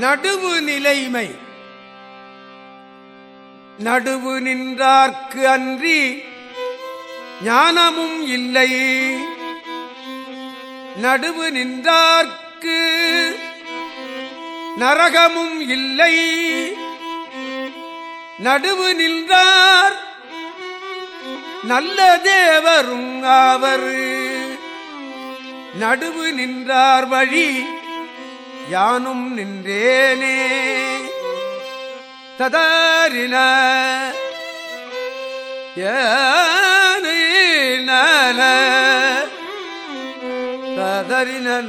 நடுவு நிலைமை நடுவு நின்றார்க்கு அன்றி ஞானமும் இல்லை. நடுவு நின்றார்க்கு நரகமும் இல்லை. நடுவு நின்றார் நல்ல தேவரும் ஆவர். நடுவு நின்றார் வழி யானும் நின்றேனே. ததாரின ததறின